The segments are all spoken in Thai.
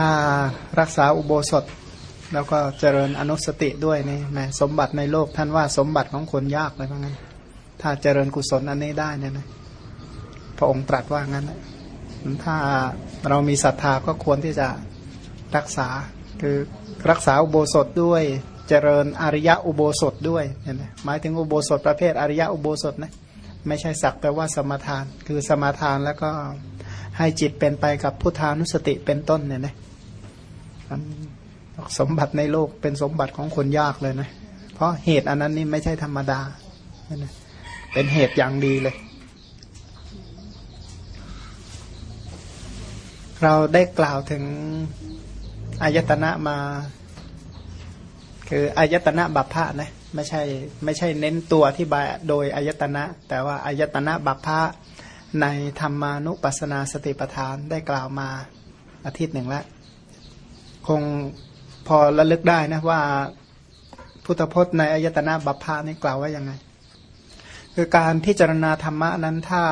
ถ้ารักษาอุโบสถ แล้วก็เจริญอนุสติด้วยนี่แมสมบัติในโลกท่านว่าสมบัติของคนยากเลยว่างั้น ถ้าเจริญกุศลอันนี้ได้เนี่ยนะพระองค์ตรัสว่างั้นถ้าเรามีศรัทธาก็ควรที่จะรักษาคือรักษาอุโบสถด้วยเจริญอริยะอุโบสถด้วยเห็นไหมหมายถึงอุโบสถประเภทอริยะอุโบสถนะไม่ใช่สักแต่ว่าสมทาน คือสมทานแล้วก็ให้จิตเป็นไปกับพุทธานุสติเป็นต้นเนี่ยนะ สมบัติในโลกเป็นสมบัติของคนยากเลยนะ เพราะเหตุอันนั้นนี่ไม่ใช่ธรรมดา เป็นเหตุอย่างดีเลย เราได้กล่าวถึงอายตนะมา คืออายตนะบัพพะนะไม่ใช่ไม่ใช่เน้นตัวที่บายโดยอายตนะ แต่ว่าอายตนะบัพพะในธรรมานุปัสสนาสติปัฏฐานได้กล่าวมาอาทิตย์หนึ่งแล้ว คงพอระลึกได้นะว่าพุทธพจน์ในอายตนะบัพพานี่กล่าวว่ายังไง คือการพิจารณาธรรมะนั้นถ้า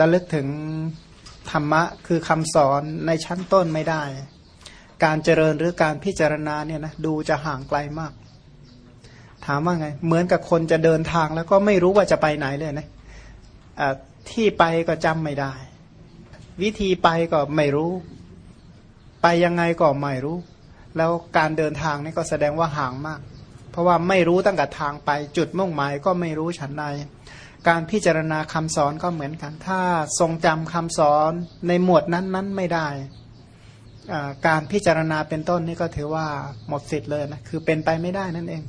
ระลึกถึงธรรมะคือคำสอนในชั้นต้นไม่ได้ การเจริญหรือการพิจารณาเนี่ยนะดูจะห่างไกลมาก ถามว่าไง เหมือนกับคนจะเดินทางแล้วก็ไม่รู้ว่าจะไปไหนเลยนะที่ไปก็จำไม่ได้ วิธีไปก็ไม่รู้ ไปยังไงก็ไม่รู้ แล้วการเดินทางนี่ก็แสดงว่าห่างมาก เพราะว่าไม่รู้ตั้งแต่ทางไป จุดมุ่งหมายก็ไม่รู้ฉันใดการพิจารณาคำสอนก็เหมือนกัน ถ้าทรงจำคำสอนในหมวดนั้นนั้นไม่ได้ การพิจารณาเป็นต้นนี่ก็ถือว่าหมดสิทธิ์เลยนะ คือเป็นไปไม่ได้นั่นเอง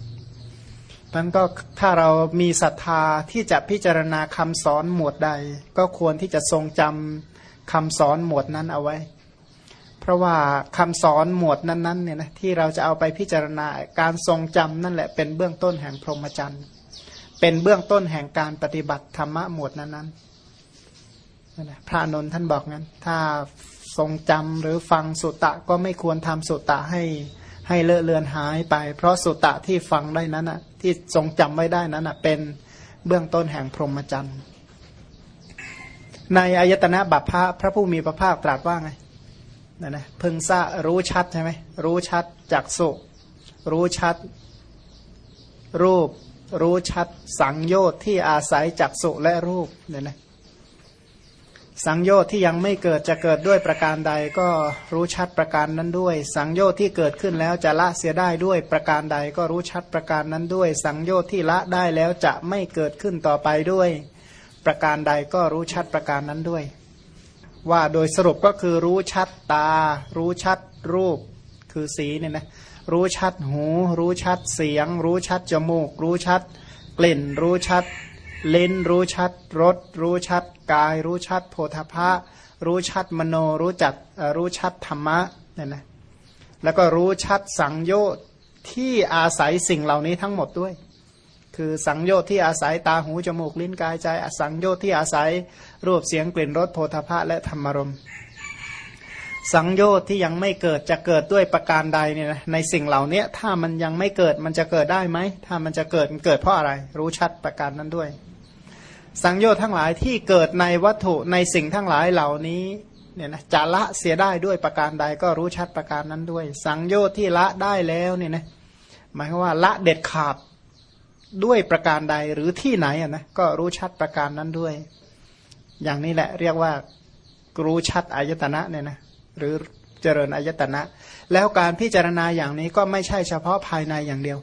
มันก็ถ้าเรามีศรัทธาที่จะพิจารณาคำสอนหมวดใด ก็ควรที่จะทรงจำคำสอนหมวดนั้นเอาไว้ ราะว่าคำสอนหมวดนั้นๆเนี่ยนะที่เราจะเอาไปพิจารณาการทรงจำนั่นแหละเป็นเบื้องต้นแห่งพรหมจรรย์เป็นเบื้องต้นแห่งการปฏิบัติธรรมะหมวดนั้นๆนั่นแหละพระนนท์ท่านบอกงั้น ถ้าทรงจำหรือฟังสุตตะก็ไม่ควรทำสุตตะให้ให้เลอะเลือนหายไป เพราะสุตตะที่ฟังได้นั้นอะที่ทรงจำไว้ได้นั้นอะเป็นเบื้องต้นแห่งพรหมจรรย์ในอายตนะบัพพะพระผู้มีพระภาคตรัสว่าไง นั่นนะพึงทรารู้ชัดใช่ไหมรู้ชัดจากสุรู้ชัด รูป รู้ชัด สังโยชน์ที่อาศัยจากสุและรูปเนี่ยนะสังโยชน์ที่ยังไม่เกิดจะเกิดด้วยประการใดก็รู้ชัดประการนั้นด้วย สังโยชน์ที่เกิดขึ้นแล้วจะละเสียได้ด้วยประการใดก็รู้ชัดประการนั้นด้วย สังโยชน์ที่ละได้แล้วจะไม่เกิดขึ้นต่อไปด้วย ประการใดก็รู้ชัดประการนั้นด้วย ว่าโดยสรุปก็คือรู้ชัดตา รู้ชัดรูป คือสีเนี่ยนะรู้ชัดหู รู้ชัดเสียง รู้ชัดจมูก รู้ชัดกลิ่น รู้ชัดลิ้น รู้ชัดรสรู้ชัดกาย รู้ชัดโพธพะรู้ชัดมโนรู้จักรู้ชัดธรรมะเนี่ยนะแล้วก็รู้ชัดสังโยชน์ที่อาศัยสิ่งเหล่านี้ทั้งหมดด้วย คือสังโยชน์ที่อาศัยตาหูจมูกลิ้นกายใจสังโยชน์ที่อาศัยรูปเสียงกลิ่นรสโพธพะและธรรมรมสังโยชน์ที่ยังไม่เกิดจะเกิดด้วยประการใดเนี่ยนะในสิ่งเหล่านี้ถ้ามันยังไม่เกิดมันจะเกิดได้ไหมถ้ามันจะเกิดมันเกิดเพราะอะไร รู้ชัดประการนั้นด้วย สังโยชน์ทั้งหลายที่เกิดในวัตถุในสิ่งทั้งหลายเหล่านี้เนี่ยนะจะละเสียได้ด้วยประการใดก็รู้ชัดประการนั้นด้วย สังโยชน์ที่ละได้แล้วเนี่ยนะหมายว่าละเด็ดขาด ด้วยประการใดหรือที่ไหนอะนะก็รู้ชัดประการนั้นด้วย อย่างนี้แหละเรียกว่ารู้ชัดอายตนะเนี่ยนะหรือเจริญอายตนะ แล้วการพิจารณาอย่างนี้ก็ไม่ใช่เฉพาะภายในอย่างเดียว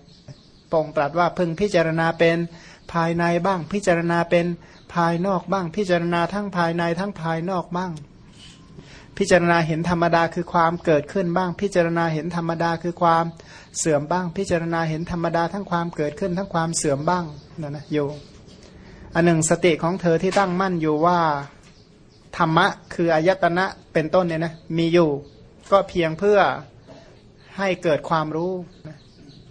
ปองตรัสว่าพึงพิจารณาเป็นภายในบ้าง พิจารณาเป็นภายนอกบ้าง พิจารณาทั้งภายในทั้งภายนอกบ้าง พิจารณาเห็นธรรมดาคือความเกิดขึ้นบ้าง พิจารณาเห็นธรรมดาคือความเสื่อมบ้าง พิจารณาเห็นธรรมดาทั้งความเกิดขึ้นทั้งความเสื่อมบ้างนั่นนะอยู่อันหนึ่งสติของเธอที่ตั้งมั่นอยู่ว่าธรรมะคืออายตนะเป็นต้นเนี่ยนะมีอยู่ก็เพียงเพื่อให้เกิดความรู้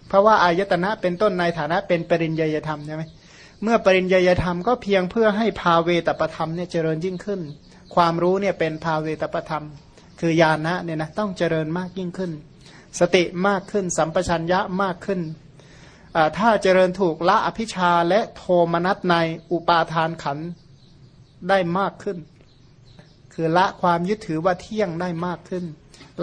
เพราะว่าอายตนะเป็นต้นในฐานะเป็นปริญญาธรรมใช่ไหมเมื่อปริญญาธรรมก็เพียงเพื่อให้ภาเวตประธรรมเนี่ยเจริญยิ่งขึ้น ความรู้เนี่ยเป็นภาเวตประธรรม คือญาณะเนี่ยนะต้องเจริญมากยิ่งขึ้น สติมากขึ้น สัมปชัญญะมากขึ้น ถ้าเจริญถูกละอภิชาและโทมนัสในอุปาทานขันได้มากขึ้น คือละความยึดถือว่าเที่ยงได้มากขึ้น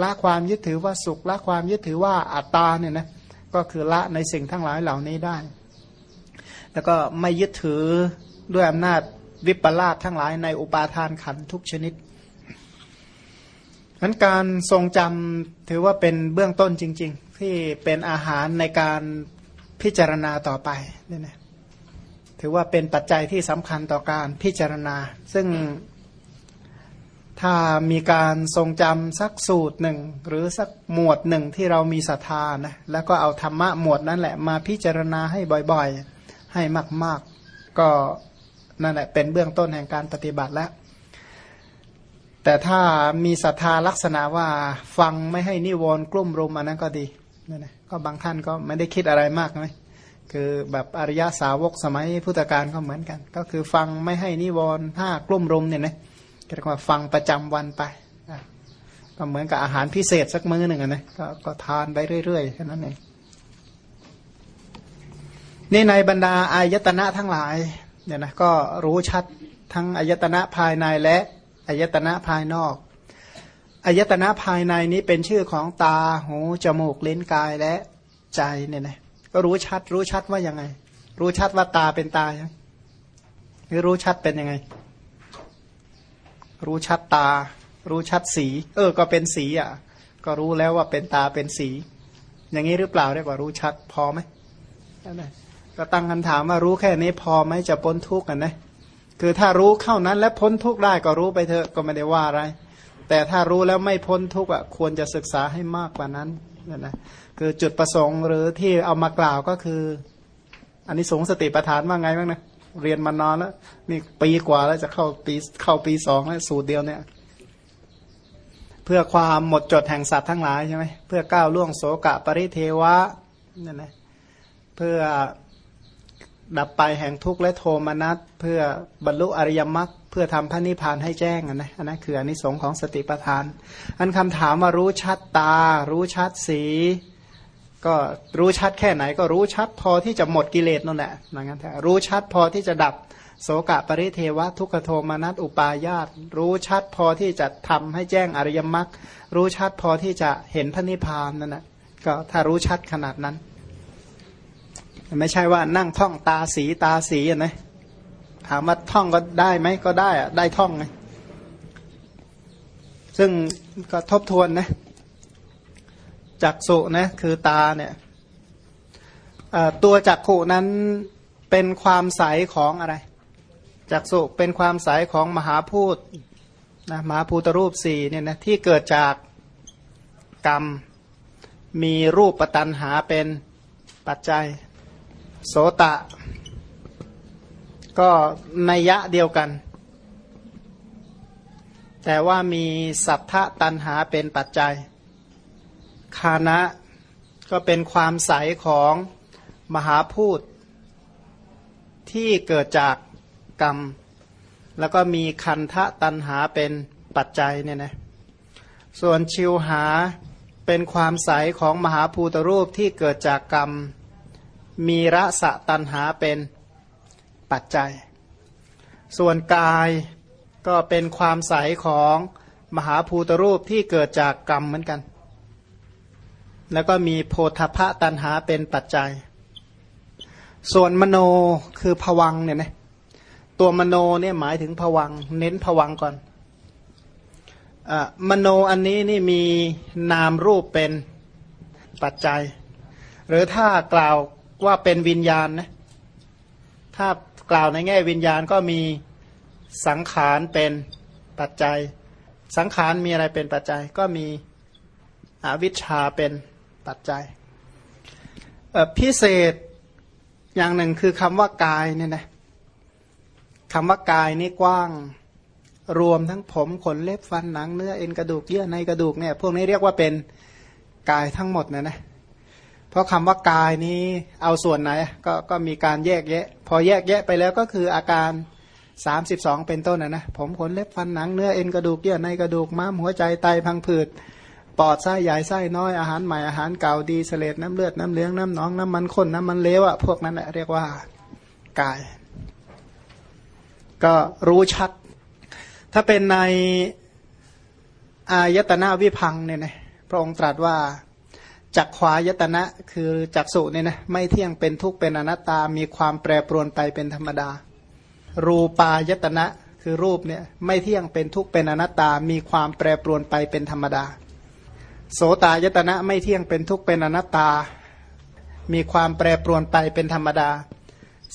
ละความยึดถือว่าสุข ละความยึดถือว่าอัตตาเนี่ยนะก็คือละในสิ่งทั้งหลายเหล่านี้ได้ แล้วก็ไม่ยึดถือด้วยอำนาจ วิปลาสทั้งหลายในอุปาทานขันทุกชนิดนั้นการทรงจำถือว่าเป็นเบื้องต้นจริง ๆ ที่เป็นอาหารในการพิจารณาต่อไปนี่นะถือว่าเป็นปัจจัยที่สำคัญต่อการพิจารณา ซึ่งถ้ามีการทรงจำสักสูตรหนึ่ง หรือสักหมวดหนึ่งที่เรามีศรัทธานะแล้วก็เอาธรรมะหมวดนั้นแหละมาพิจารณาให้บ่อยๆ ให้มาก ๆ ก็ นั่นแหละเป็นเบื้องต้นแห่งการปฏิบัติแล้ว แต่ถ้ามีศรัทธาลักษณะว่าฟังไม่ให้นิวรณ์กลุ่มรุมอันนั้นก็ดีนั่นแหละก็บางท่านก็ไม่ได้คิดอะไรมากไหมคือแบบอริยสาวกสมัยพุทธกาลก็เหมือนกัน ก็คือฟังไม่ให้นิวรณ์ห้ากลุ่มรุมเนี่ยนะเรียกว่าฟังประจำวันไปก็เหมือนกับอาหารพิเศษสักมื้อหนึ่งนะกก็ทานไปเรื่อยๆแค่นั้นเองนี่ในบรรดาอายตนะทั้งหลาย เนี่ยนะก็รู้ชัดทั้งอายตนะภายในและอายตนะภายนอกอายตนะภายในนี้เป็นชื่อของตาหูจมูกลิ้นกายและใจเนี่ยนะก็รู้ชัด รู้ชัดว่ายังไง รู้ชัดว่าตาเป็นตาหรือรู้ชัดเป็นยังไง รู้ชัดตา รู้ชัดสี เออ ก็เป็นสีอะ ก็รู้แล้วว่าเป็นตาเป็นสี อย่างนี้หรือเปล่าเรียกว่ารู้ชัดพอไหม ก็ตั้งคำถามว่ารู้แค่นี้พอไหมจะพ้นทุกข์กันนะคือถ้ารู้เข้านั้นแล้วพ้นทุกข์ได้ก็รู้ไปเถอะก็ไม่ได้ว่าอะไร แต่ถ้ารู้แล้วไม่พ้นทุกข์อะควรจะศึกษาให้มากกว่านั้นนะนะคือจุดประสงค์หรือที่เอามากล่าวก็คือ อันนี้สงสติปัฏฐานว่าไงบ้างนะเรียนมานานแล้วนี่ปีกว่าแล้วจะเข้าปีเข้าปีสองแล้วสูตรเดียวเนี่ยเพื่อความหมดจดแห่งสัตว์ทั้งหลายใช่ไหมเพื่อก้าวล่วงโสกะปริเทวะนั่นนะเพื่อ ดับไปแห่งทุกข์และโทมนัสเพื่อบรรลุอริยมรรคเพื่อทำพระนิพพานให้แจ้งนะอันนั้นคืออนนี้สงของสติปัฏฐาน อันคำถามว่ารู้ชัดตา รู้ชัดสี ก็รู้ชัดแค่ไหน ก็รู้ชัดพอที่จะหมดกิเลสนั่นแหละนะงั้นรู้ชัดพอที่จะดับโสกะปริเทวะทุกขโทมนัสอุปาญาตรู้ชัดพอที่จะทำให้แจ้งอริยมรรครู้ชัดพอที่จะเห็นพระนิพพานนั่นแหละก็ถ้ารู้ชัดขนาดนั้น ไม่ใช่ว่านั่งท่องตาสีตาสีนะถามว่าท่องก็ได้ไหมก็ได้อะได้ท่องไงซึ่งก็ทบทวนนะจักสุนะคือตาเนี่ยตัวจักขุนั้นเป็นความใสของอะไรจักสุเป็นความใสของมหาพูดนะมหาภูตรูปสี่เนี่ยนะที่เกิดจากกรรมมีรูปปัตันหาเป็นปัจจัย โสตะ ก็นัยยะเดียวกัน แต่ว่ามีสัทธะตันหาเป็นปัจจัย คานะก็เป็นความใสของมหาพูดที่เกิดจากกรรม แล้วก็มีคันทะตันหาเป็นปัจจัยเนี่ยนะส่วนชิวหาเป็นความใสของมหาภูตรูปที่เกิดจากกรรม มีระสะตันหาเป็นปัจจัย ส่วนกายก็เป็นความใสของมหาภูตรูปที่เกิดจากกรรมเหมือนกัน แล้วก็มีโพธพะตันหาเป็นปัจจัย ส่วนมโนคือผวังเนี่ยนะตัวมโนเนี่ยหมายถึงผวัง เน้นผวังก่อนอมโนอันนี้นี่มีนามรูปเป็นปัจจัย หรือถ้ากล่าว ว่าเป็นวิญญาณนะถ้ากล่าวในแง่วิญญาณก็มีสังขารเป็นปัจจัย สังขารมีอะไรเป็นปัจจัย ก็มีอวิชชาเป็นปัจจัยพิเศษอย่างหนึ่งคือคำว่ากายเนี่ยนะคำว่ากายนี่กว้างรวมทั้งผมขนเล็บฟันหนังเนื้อเอ็นกระดูกเยื่อในกระดูกเนี่ยพวกนี้เรียกว่าเป็นกายทั้งหมดนะนะ เพราะคำว่ากายนี้เอาส่วนไหนก็ก็มีการแยกแยะ พอแยกแยะไปแล้วก็คืออาการ 32 เป็นต้นนะนะผมขนเล็บฟันหนังเนื้อเอ็นกระดูกเยื่อในกระดูกม้ามหัวใจไตพังผืดปอดไส้ใหญ่ไส้น้อยอาหารใหม่อาหารเก่าดีเสลดน้ำเลือดน้ำเลี้ยงน้ำหนองน้ำมันข้นน้ำมันเลวอะพวกนั้นเรียกว่ากาย ก็รู้ชัด ถ้าเป็นในอายตนะวิพังเนี่ยนะพระองค์ตรัสว่า จักขวายตนะคือจักสุเนี่ยนะไม่เที่ยงเป็นทุกข์เป็นอนัตตา มีความแปรปรวนไปเป็นธรรมดา รูปายตนะคือรูปเนี่ยไม่เที่ยงเป็นทุกข์เป็นอนัตตา มีความแปรปรวนไปเป็นธรรมดา โสตายตนะไม่เที่ยงเป็นทุกข์เป็นอนัตตา มีความแปรปรวนไปเป็นธรรมดา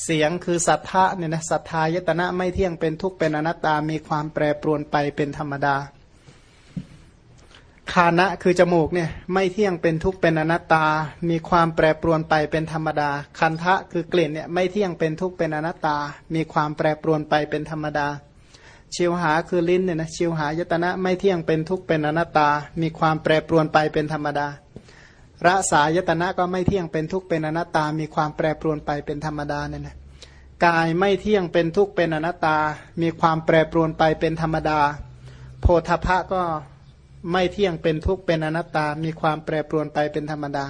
เสียงคือสัทธะเนี่ยนะสัทธายตนะไม่เที่ยงเป็นทุกข์เป็นอนัตตา มีความแปรปรวนไปเป็นธรรมดา คานะคือจมูกเนี่ยไม่เที่ยงเป็นทุกข์เป็นอนัตตา มีความแปรปรวนไปเป็นธรรมดา คันทะคือกลิ่นเนี่ยไม่เที่ยงเป็นทุกข์เป็นอนัตตา มีความแปรปรวนไปเป็นธรรมดา ชิวหาคือลิ้นเนี่ยนะชิวหายตนะไม่เที่ยงเป็นทุกข์เป็นอนัตตา มีความแปรปรวนไปเป็นธรรมดาระสายตนะก็ไม่เที่ยงเป็นทุกข์เป็นอนัตตา มีความแปรปรวนไปเป็นธรรมดาเนี่ยนะกายไม่เที่ยงเป็นทุกข์เป็นอนัตตา มีความแปรปรวนไปเป็นธรรมดา โพธพะก็ ไม่เที่ยงเป็นทุกข์เป็นอนัตตา มีความแปรปรวนไปเป็นธรรมดา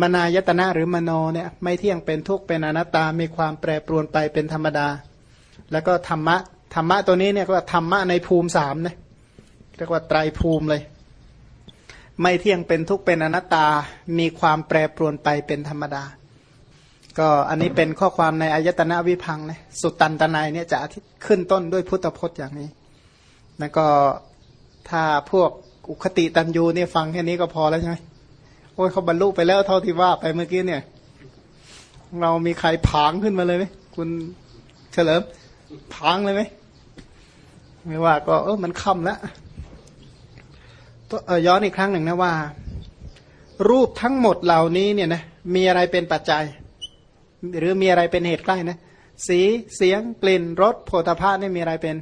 มนายตนะหรือมโนเนี่ยไม่เที่ยงเป็นทุกข์เป็นอนัตตา มีความแปรปรวนไปเป็นธรรมดา แล้วก็ธรรมะธรรมะตัวนี้เนี่ยก็ธรรมะในภูมิสามนะเรียกว่าไตรภูมิเลย ไม่เที่ยงเป็นทุกข์เป็นอนัตตา มีความแปรปรวนไปเป็นธรรมดา ก็อันนี้เป็นข้อความในอายตนะวิพังนะสุตตันตนายเนี่ยจะขึ้นต้นด้วยพุทธพจน์อย่างนี้ แล้วก็ถ้าพวก อุคติตันยูเนี่ยฟังแค่นี้ก็พอแล้วใช่ไหมโอ้ยเขาบรรลุไปแล้วเท่าที่ว่าไปเมื่อกี้เนี่ย เรามีใครผางขึ้นมาเลยไหมคุณเฉลิมผางเลยไหมไม่ว่าก็เออมันค่ำแล้วย้อนอีกครั้งหนึ่งนะว่า รูปทั้งหมดเหล่านี้เนี่ยนะมีอะไรเป็นปัจจัย หรือมีอะไรเป็นเหตุใกล้นะสีเสียงกลิ่นรสโผฏฐะนี่มีอะไรเป็น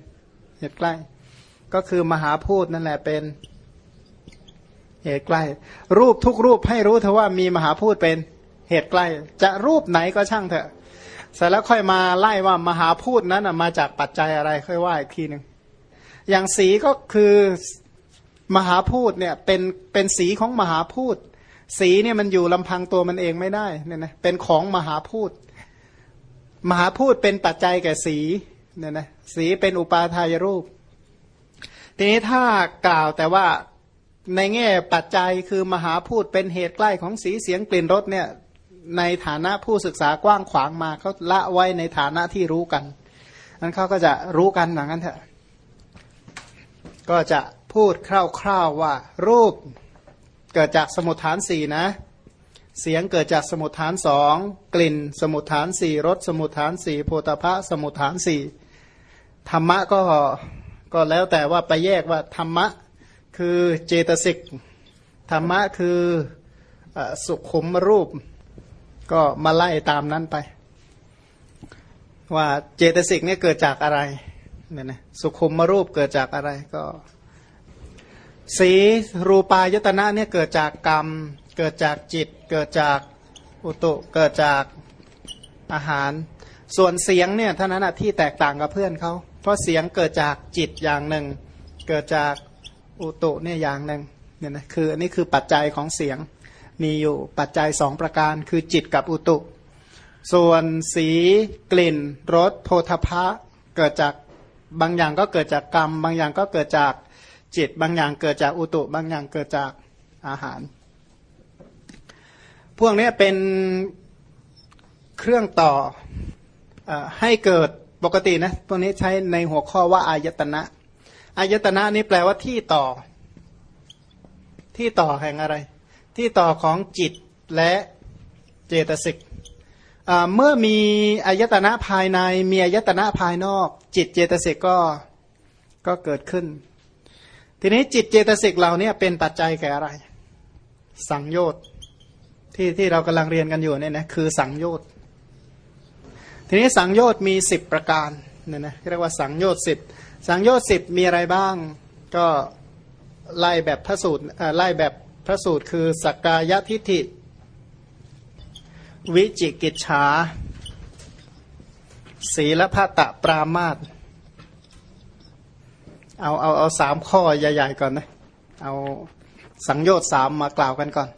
เหตุใกล้ ก็คือมหาพูดนั่นแหละเป็น เหตุใกล้ รูปทุกรูปให้รู้เถอะว่ามีมหาพูดเป็นเหตุใกล้ จะรูปไหนก็ช่างเถอะเสร็จแล้วค่อยมาไล่ว่ามหาพูดนั้นมาจากปัจจัยอะไรค่อยว่าอีกทีหนึ่งอย่างสีก็คือมหาพูดเนี่ยเป็นเป็นสีของมหาพูด สีเนี่ยมันอยู่ลำพังตัวมันเองไม่ได้เนี่ยนะเป็นของมหาพูด มหาพูดเป็นปัจจัยแก่สีเนี่ยนะสีเป็นอุปาทายรูป ทีนี้ถ้ากล่าวแต่ว่า ในแง่ปัจจัยคือมหาพูดเป็นเหตุใกล้ของสีเสียงกลิ่นรสเนี่ยในฐานะผู้ศึกษากว้างขวางมาเขาละไว้ในฐานะที่รู้กันนั้นเขาก็จะรู้กันอย่างนั้นเถอะก็จะพูดคร่าวๆว่ารูปเกิดจากสมุทฐานสี่นะ เสียงเกิดจากสมุทฐานสองกลิ่น สมุทฐานสี่รสสมุทฐานสี่โพธพะสมุทฐานสี่ธรรมะก็ก็แล้วแต่ว่าไปแยกว่าธรรมะ คือเจตสิกธรรมะคือสุขุมรูป ก็มาไล่ตามนั้นไป ว่าเจตสิกนี่เกิดจากอะไรเนี่ยนะสุขุมรูปเกิดจากอะไรก็ สีรูปายตนะเนี่ยเกิดจากกรรม เกิดจากจิต เกิดจากอุตุเกิดจากอาหาร ส่วนเสียงเนี่ยท่านั้นที่แตกต่างกับเพื่อนเขาเพราะเสียงเกิดจากจิตอย่างหนึ่ง เกิดจาก อุตุเนี่ยอย่างหนึ่งเนี่ยนะคืออันนี้คือปัจจัยของเสียงมีอยู่ปัจจัยสองประการคือจิตกับอุตุ ส่วนสีกลิ่นรสโพธพะเกิดจากบางอย่างก็เกิดจากกรรม บางอย่างก็เกิดจากจิต บางอย่างเกิดจากอุตุ บางอย่างเกิดจากอาหาร พวกนี้เป็นเครื่องต่ออให้เกิดปกตินะพวกนี้ใช้ในหัวข้อว่าอายตนะ อายตนะนี้แปลว่าที่ต่อ ที่ต่อแห่งอะไร ที่ต่อของจิตและเจตสิกเมื่อมีอายตนะภายใน มีอายตนะภายนอก จิตเจตสิกก็ก็เกิดขึ้น ทีนี้จิตเจตสิกเราเนี่ยเป็นปัจจัยแก่อะไร สังโยชน์ที่ที่เรากำลังเรียนกันอยู่เนี่ยนะคือสังโยชน์ทีนี้สังโยชน์มีสิบประการเนี่ยนะเรียกว่าสังโยชน์สิบ สังโยชน์สิบมีอะไรบ้าง ก็ไล่แบบพระสูตรไล่แบบพระสูตรคือสักกายทิฏฐิ วิจิกิจฉาศีลพัตะปรามาตเอาเอาเอาสามข้อใหญ่ๆก่อนนะ เอาสังโยชน์สามมากล่าวกันก่อน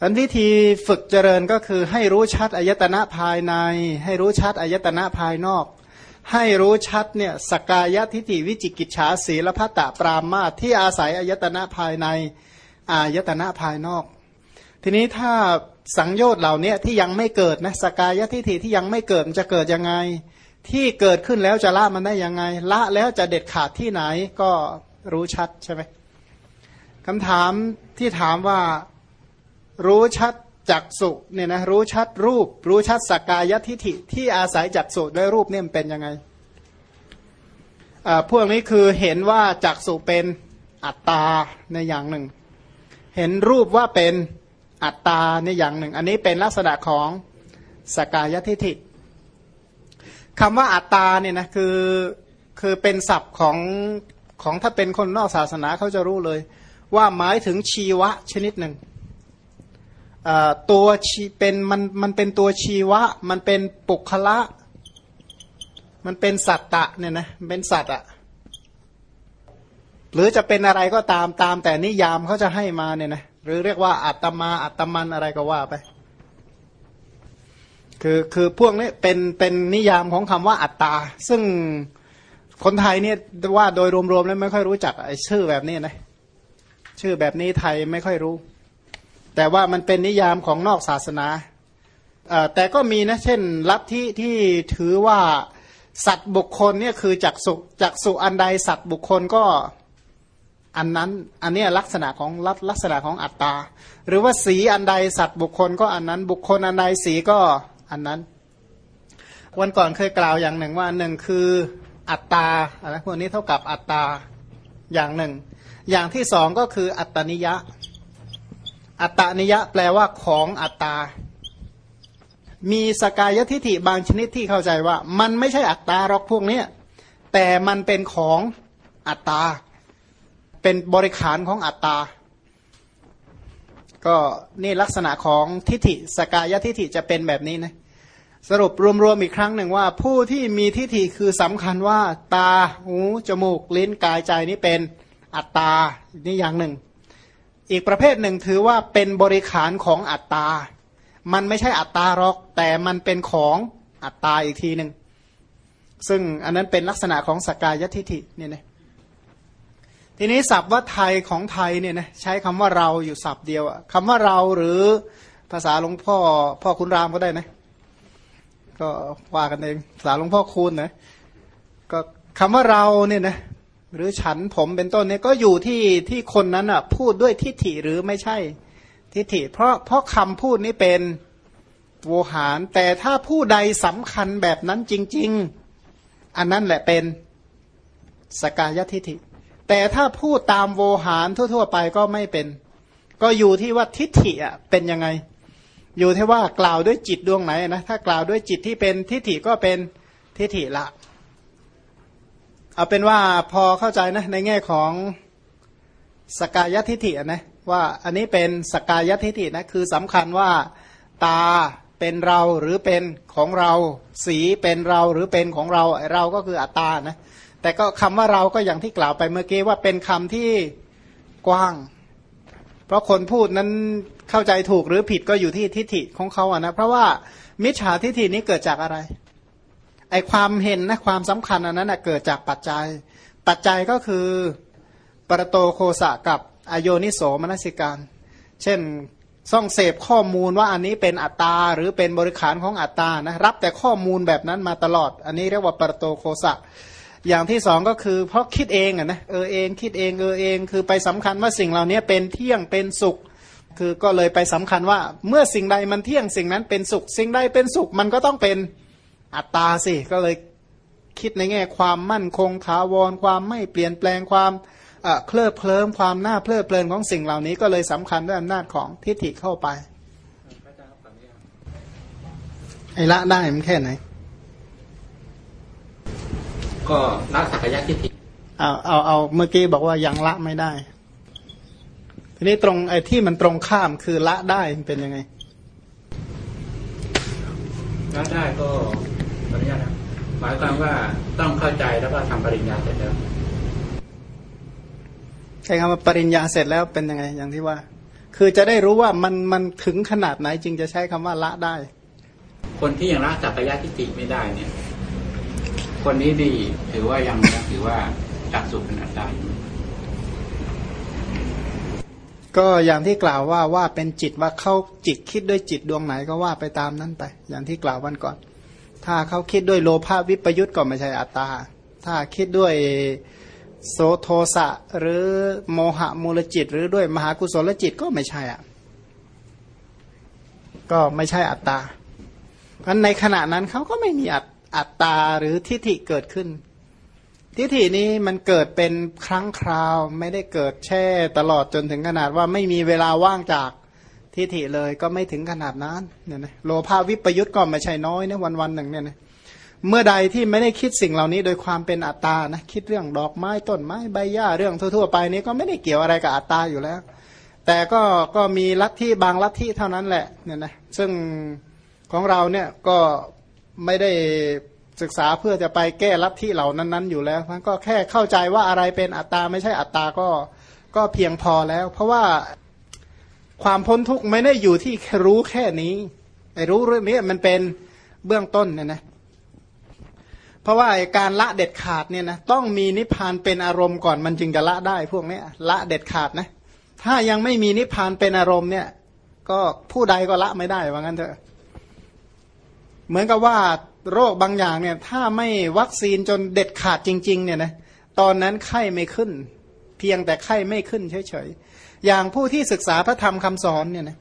อันวิธีฝึกเจริญก็คือให้รู้ชัดอายตนะภายใน ให้รู้ชัดอายตนะภายนอก ให้รู้ชัดเนี่ยสกายทิฏฐิวิจิกิจฉาสีลพัตตปรามาทที่อาศัยอายตนะภายในอายตนะภายนอก ทีนี้ถ้าสังโยชน์เหล่านี้ที่ยังไม่เกิดนะสกายทิฏฐิที่ยังไม่เกิดจะเกิดยังไง ที่เกิดขึ้นแล้วจะละมันได้ยังไง ละแล้วจะเด็ดขาดที่ไหนก็รู้ชัดใช่ไหมคำถามที่ถามว่ารู้ชัด จักสุเนี่ยนะรู้ชัดรูป รู้ชัดสกายทิฐิที่อาศัยจักสุด้วยรูปเนี่ยมันเป็นยังไงพวกนี้คือเห็นว่าจักสุเป็นอัตตาในอย่างหนึ่ง เห็นรูปว่าเป็นอัตตาในอย่างหนึ่ง อันนี้เป็นลักษณะของสกายทิฐิคำว่าอัตตาเนี่ยนะคือคือเป็นศัพท์ของของถ้าเป็นคนนอกศาสนาเขาจะรู้เลย ว่าหมายถึงชีวะชนิดหนึ่ง ตัวชีเป็นมันมันเป็นตัวชีวะ มันเป็นปุคละ มันเป็นสัตตะเนี่ยนะเป็นสัตว์อะหรือจะเป็นอะไรก็ตามตามแต่นิยามเขาจะให้มาเนี่ยนะหรือเรียกว่าอัตมาอัตมันอะไรก็ว่าไป คือคือพวกนี้เป็นเป็นนิยามของคำว่าอัตตา ซึ่งคนไทยเนี่ยว่าโดยรวมๆแล้วไม่ค่อยรู้จักไอ้ชื่อแบบนี้นะชื่อแบบนี้ไทยไม่ค่อยรู้ แต่ว่ามันเป็นนิยามของนอกศาสนา แต่ก็มีนะ เช่น ลัทธิที่ถือว่าสัตว์บุคคลเนี่ยคือจักสุจักสุอันใดสัตว์บุคคลก็อันนั้นอันนี้ลักษณะของลัลักษณะของอัตตา หรือว่าสีอันใดสัตว์บุคคลก็อันนั้น บุคคลอันใดสีก็อันนั้น วันก่อนเคยกล่าวอย่างหนึ่งว่าหนึ่งคืออัตตาอะไรพวกนี้เท่ากับอัตตาอย่างหนึ่ง อย่างที่สองก็คืออัตตนิยะ อัตตนิยะแปลว่าของอัตตา มีสกายทิฐิบางชนิดที่เข้าใจว่า มันไม่ใช่อัตตาหรอกพวกนี้แต่มันเป็นของอัตตา เป็นบริขารของอัตตา ก็นี่ลักษณะของทิฏฐิสกายทิฏฐิจะเป็นแบบนี้นะสรุปรวมๆอีกครั้งหนึ่งว่า ผู้ที่มีทิฏฐิคือสำคัญว่า ตา หู จมูก ลิ้น กายใจนี้เป็นอัตตา นี่อย่างหนึ่ง อีกประเภทหนึ่งถือว่าเป็นบริขารของอัตตา มันไม่ใช่อัตตาหรอก แต่มันเป็นของอัตตาอีกทีหนึ่ง ซึ่งอันนั้นเป็นลักษณะของสกายทิฐิเนี่ยนะทีนี้ศัพท์ว่าไทยของไทยเนี่ยนะใช้คำว่าเราอยู่ศัพท์เดียวคำว่าเราหรือภาษาหลวงพ่อพ่อคุณรามก็ได้นะ ก็ว่ากันเองภาษาหลวงพ่อคูณนะก็คำว่าเราเนี่ยนะ หรือฉันผมเป็นต้นเนี่ยก็อยู่ที่ที่คนนั้นอะพูดด้วยทิฏฐิหรือไม่ใช่ ทิฏฐิ เพราะเพราะคำพูดนี้เป็นโวหาร แต่ถ้าผู้ใดสำคัญแบบนั้นจริง ๆ อันนั้นแหละเป็นสกายทิฏฐิ แต่ถ้าพูดตามโวหารทั่ว ๆ ไปก็ไม่เป็น ก็อยู่ที่ว่าทิฏฐิอะเป็นยังไง อยู่ที่ว่ากล่าวด้วยจิตดวงไหนนะถ้ากล่าวด้วยจิตที่เป็นทิฏฐิก็เป็นทิฏฐิละ เอาเป็นว่าพอเข้าใจนะในแง่ของสกายทิฏฐินะว่าอันนี้เป็นสกายทิฏฐินะคือสำคัญว่าตาเป็นเราหรือเป็นของเรา สีเป็นเราหรือเป็นของเราเราก็คืออัตตานะแต่ก็คำว่าเราก็อย่างที่กล่าวไปเมื่อกี้ว่าเป็นคำที่กว้าง เพราะคนพูดนั้นเข้าใจถูกหรือผิดก็อยู่ที่ทิฏฐิของเขาอะนะเพราะว่ามิจฉาทิฏฐินี้เกิดจากอะไร ไอความเห็นนะความสำคัญอันนั้นนะเกิดจากปัจจัย ปัจจัยก็คือปรโตโคสะกับอโยนิโสมนสิการ เช่นส่องเสพข้อมูลว่าอันนี้เป็นอัตตาหรือเป็นบริขารของอัตตานะรับแต่ข้อมูลแบบนั้นมาตลอด อันนี้เรียกว่าปรโตโคสะอย่างที่สองก็คือเพราะคิดเองอะนะเออเองคิดเองเออเองคือไปสำคัญว่าสิ่งเหล่านี้เป็นเที่ยงเป็นสุข คือก็เลยไปสำคัญว่าเมื่อสิ่งใดมันเที่ยงสิ่งนั้นเป็นสุข สิ่งใดเป็นสุขมันก็ต้องเป็น อัตตาสิก็เลยคิดในแง่ความมั่นคงถาวรความไม่เปลี่ยนแปลงความเคลิบเคลิ้มความน่าเพลิดเพลินของสิ่งเหล่านี้ก็เลยสำคัญด้วยอำนาจของทิฏฐิเข้าไปไอ้ละได้มันแค่ไหน ก็ละสักยะทิฏฐิเอาเอาเอาเมื่อกี้บอกว่ายังละไม่ได้ ทีนี้ตรงไอ้ที่มันตรงข้ามคือละได้เป็นยังไงละได้ก็ อนุญาตนะหมายความว่าต้องเข้าใจแล้วก็ทำปริญญาเสร็จแล้วใช่คำว่าปริญญาเสร็จแล้วเป็นยังไงอย่างที่ว่า คือจะได้รู้ว่ามันมันถึงขนาดไหนจึงจะใช้คำว่าละได้ คนที่ยังละสัพยาทิฏฐิไม่ได้เนี่ย คนนี้ดีถือว่ายังถือว่าจักสุเป็นอัตตาอยู่ก็อย่างที่กล่าวว่าว่าเป็นจิตว่าเขาจิตคิดด้วยจิตดวงไหนก็ว่าไปตามนั้นไป อย่างที่กล่าววันก่อน ถ้าเขาคิดด้วยโลภะวิปยุตก็ไม่ใช่อัตตา ถ้าคิดด้วยโสโทสะหรือโมหะมูลจิต หรือด้วยมหากุศลจิตก็ไม่ใช่อะ ก็ไม่ใช่อัตตา เพราะในขณะนั้นเขาก็ไม่มีอัตอัตตาหรือทิฏฐิเกิดขึ้น ทิฏฐินี้มันเกิดเป็นครั้งคราว ไม่ได้เกิดแช่ตลอดจนถึงขนาดว่าไม่มีเวลาว่างจาก ทิฐิเลยก็ไม่ถึงขนาดนั้นเนี่ยนะโลภาวิปยุทธ์ก็ไม่ใช่น้อยนะวันวันๆหนึ่งเนี่ยนะเมื่อใดที่ไม่ได้คิดสิ่งเหล่านี้โดยความเป็นอัตตานะคิดเรื่องดอกไม้ต้นไม้ใบหญ้าเรื่องทั่วๆไปนี้ก็ไม่ได้เกี่ยวอะไรกับอัตตาอยู่แล้ว แต่ก็ก็มีลัทธิบางลัทธิเท่านั้นแหละเนี่ยนะซึ่งของเราเนี่ยก็ไม่ได้ศึกษาเพื่อจะไปแก้ลัทธิเหล่านั้น ๆ อยู่แล้วมันก็แค่เข้าใจว่าอะไรเป็นอัตตาไม่ใช่อัตตาก็ก็เพียงพอแล้ว เพราะว่า ความพ้นทุกข์ไม่ได้อยู่ที่รู้แค่นี้ไอ้รู้เรื่องนี้มันเป็นเบื้องต้นเนี่ยนะเพราะว่าการละเด็ดขาดเนี่ยนะต้องมีนิพพานเป็นอารมณ์ก่อนมันจึงจะละได้พวกเนี้ยละเด็ดขาดนะถ้ายังไม่มีนิพพานเป็นอารมณ์เนี่ย ก็ผู้ใดก็ละไม่ได้ว่างั้นเถอะเหมือนกับว่าโรคบางอย่างเนี่ย ถ้าไม่วัคซีนจนเด็ดขาดจริง ๆ เนี่ยนะตอนนั้นไข้ไม่ขึ้น เพียงแต่ไข้ไม่ขึ้นเฉยๆ อย่างผู้ที่ศึกษาพระธรรมคำสอนเนี่ยนะ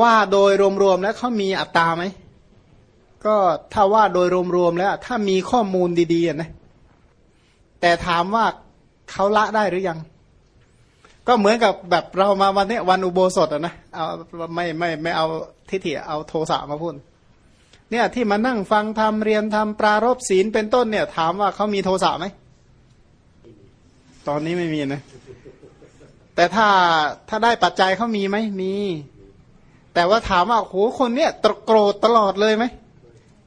ว่าโดยรวมๆแล้วเขามีอัตตาไหมก็ถ้าว่าโดยรวมๆแล้ว ถ้ามีข้อมูลดีๆนะแต่ถามว่าเขาละได้หรือยัง ก็เหมือนกับแบบเรามาวันนี้วันอุโบสถอะนะเอาไม่ไม่ไม่เอาทิฏฐิเอาโทสะมาพูดเนี่ยที่มานั่งฟังทำเรียนทำปรารบศีลเป็นต้นเนี่ย ถามว่าเขามีโทสะไหมตอนนี้ไม่มีนะ แต่ถ้าถ้าได้ปัจจัยเขามีไหมมี แต่ว่าถามว่าโหคนเนี่ยตรโกรธตลอดเลยไหม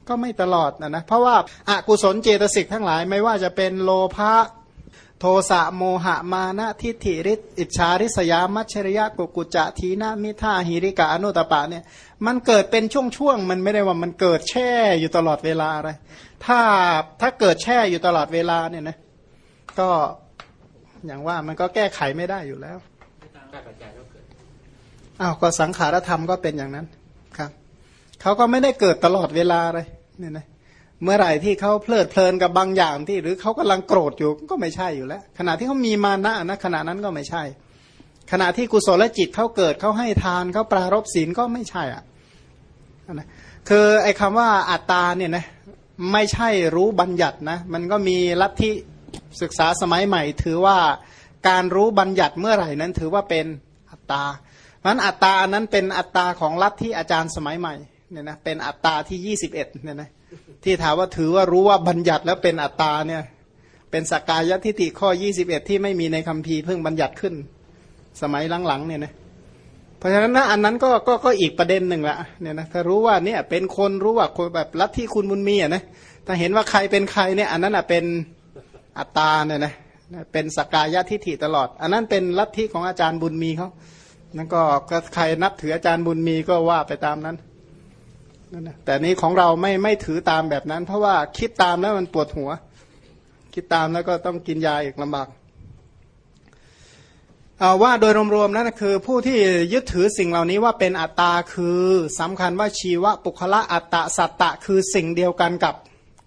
ก็ไม่ตลอดนะนะเพราะว่าอากุศลเจตสิกทั้งหลายไม่ว่าจะเป็นโลภะโทสะโมหะมานะทิฏฐิริอิจฉาริษยามัชริยะกุกุจะทีนามิท่าหิริกะอนุตตปะเนี่ยมันเกิดเป็นช่วงๆมันไม่ได้ว่ามันเกิดแช่อยู่ตลอดเวลาอะไรถ้าถ้าเกิดแช่อยู่ตลอดเวลาเนี่ยนะก็ อย่างว่ามันก็แก้ไขไม่ได้อยู่แล้วตามได้ปัจจัยก็เกิดอ้าวก็สังขารธรรมก็เป็นอย่างนั้นครับเขาก็ไม่ได้เกิดตลอดเวลาเลยเนี่ยนะเมื่อไหร่ที่เขาเพลิดเพลินกับบางอย่างที่ หรือเขากำลังโกรธอยู่ก็ไม่ใช่อยู่แล้ว ขณะที่เขามีมานะนะขณะนั้นก็ไม่ใช่ ขณะที่กุศลจิตเขาเกิดเขาให้ทานเขาปรารบศีลก็ไม่ใช่อะนะคือไอ้คำว่าอัตตาเนี่ยนะไม่ใช่รู้บัญญัตินะ มันก็มีลัทธิ ศึกษาสมัยใหม่ ถือว่าการรู้บัญญัติเมื่อไหร่นั้นถือว่าเป็นอัตตานั้นอัตตานั้นเป็นอัตตาของลัทธิอาจารย์สมัยใหม่เนี่ยนะเป็นอัตตาที่ยี่สิบเอ็ดเนี่ยนะที่ถามว่าถือว่ารู้ว่าบัญญัติแล้วเป็นอัตตาเนี่ยเป็นสกกายทิฏฐิข้อยี่สิบเอ็ดที่ไม่มีในคัมภีร์เพิ่งบัญญัติขึ้น สมัยหลังๆเนี่ยนะเพราะฉะนั้นนะอันนั้นก็ก็ก็อีกประเด็นหนึ่งละเนี่ยนะถ้ารู้ว่าเนี่ยเป็นคนรู้ว่าคนแบบลัทธิคุณบุญมีอะนะถ้าเห็นว่าใครเป็นใครเนี่ยอันนั้นอะเป็น อัตตาเนี่ยนะเป็นสกายทิฏฐิตลอด อันนั้นเป็นลัทธิของอาจารย์บุญมีเขานั่นก็ใครนับถืออาจารย์บุญมีก็ว่าไปตามนั้นนั่นนะแต่นี้ของเราไม่ไม่ถือตามแบบนั้น เพราะว่าคิดตามแล้วมันปวดหัว คิดตามแล้วก็ต้องกินยาอีกลำบากว่าโดยรวมๆแล้นคือผู้ที่ยึดถือสิ่งเหล่านี้ว่าเป็นอัตตาคือสำคัญว่าชีวะปุคละอัตตะสัตตะคือสิ่งเดียวกันกับ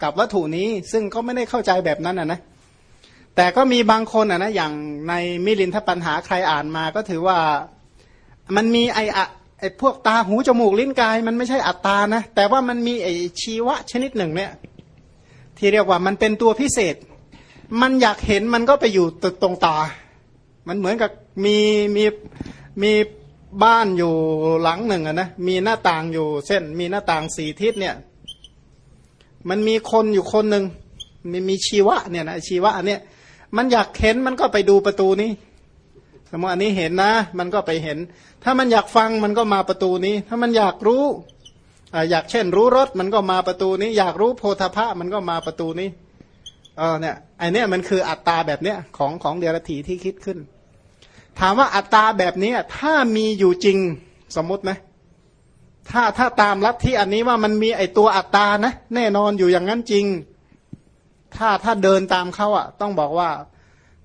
กับวัตถุนี้ ซึ่งก็ไม่ได้เข้าใจแบบนั้นนะนะ แต่ก็มีบางคนอะนะอย่างในมิลินทปัญหาใครอ่านมาก็ถือว่ามันมีไออะไอพวกตาหูจมูกลิ้นกาย มันไม่ใช่อัตตานะ แต่ว่ามันมีไอชีวะชนิดหนึ่งเนี่ย ที่เรียกว่ามันเป็นตัวพิเศษ มันอยากเห็นมันก็ไปอยู่ตรงตา มันเหมือนกับมีมีมีบ้านอยู่หลังหนึ่งอะนะมีหน้าต่างอยู่เส้น มีหน้าต่างสีทิศเนี่ย มันมีคนอยู่คนหนึ่งมีมีชีวะเนี่ยนะชีวะอันเนี้ย มันอยากเห็นมันก็ไปดูประตูนี้ สมมติอันนี้เห็นนะ มันก็ไปเห็น ถ้ามันอยากฟังมันก็มาประตูนี้ ถ้ามันอยากรู้อยากเช่น รู้รสมันก็มาประตูนี้ อยากรู้โพธาภะมันก็มาประตูนี้เออเนี่ยไอเนี้ยมันคืออัตตาแบบเนี้ยของของเดรัจฉีที่คิดขึ้น ถามว่าอัตตาแบบนี้ถ้ามีอยู่จริงสมมตินะถ้าถ้าตามลัทธิอันนี้ว่ามันมีไอตัวอัตตานะ แน่นอนอยู่อย่างนั้นจริง ถ้าถ้าเดินตามเขาอะ ต้องบอกว่า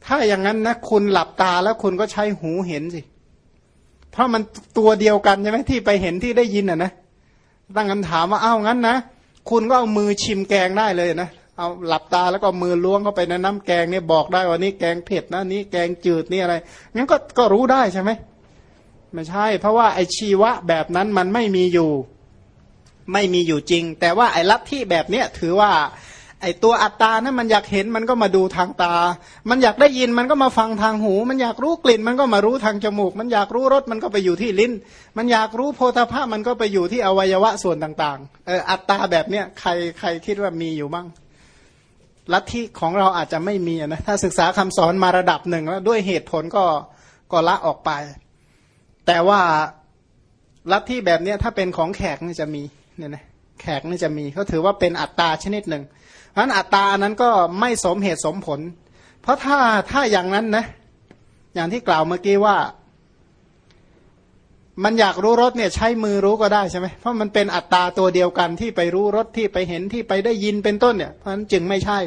ถ้าอย่างนั้นนะคุณหลับตาแล้วคุณก็ใช้หูเห็นสิ เพราะมันตัวเดียวกันใช่ไหมที่ไปเห็นที่ได้ยินอะนะตั้งคำถามว่าเอ้างั้นนะคุณก็เอามือชิมแกงได้เลยนะเอาหลับตาแล้วก็มือล้วงเข้าไปในน้ำแกงเนี่ยบอกได้ว่านี่แกงเผ็ดนะนี่แกงจืดนี่อะไรงั้นก็ก็รู้ได้ใช่ไหมไม่ใช่ เพราะว่าไอชีวะแบบนั้นมันไม่มีอยู่ ไม่มีอยู่จริง แต่ว่าไอลัทธิแบบเนี้ยถือว่า ไอตัวอัตตานะั้นมันอยากเห็นมันก็มาดูทางตา มันอยากได้ยินมันก็มาฟังทางหู มันอยากรู้กลิ่นมันก็มารู้ทางจมูก มันอยากรู้รสมันก็ไปอยู่ที่ลิ้น มันอยากรู้โพธาภาพมันก็ไปอยู่ที่อวัยวะส่วนต่างๆเอออัตตาแบบเนี้ยใครใครคิดว่ามีอยู่บ้างลัทธิของเราอาจจะไม่มีนะถ้าศึกษาคำสอนมาระดับหนึ่งแล้วด้วยเหตุผลก็ก็ละออกไป แต่ว่าลัทธิแบบเนี้ยถ้าเป็นของแขกนี่จะมีเนี่ยนะแขกนี่จะมีเขาถือว่าเป็นอัตตาชนิดหนึ่ง นั้นอัตตานั้นก็ไม่สมเหตุสมผล เพราะถ้าถ้าอย่างนั้นนะ อย่างที่กล่าวเมื่อกี้ว่า มันอยากรู้รสเนี่ยใช้มือรู้ก็ได้ใช่ไหมเพราะมันเป็นอัตตาตัวเดียวกันที่ไปรู้รสที่ไปเห็นที่ไปได้ยินเป็นต้นเนี่ยเพราะฉะนั้นจึงไม่ใช่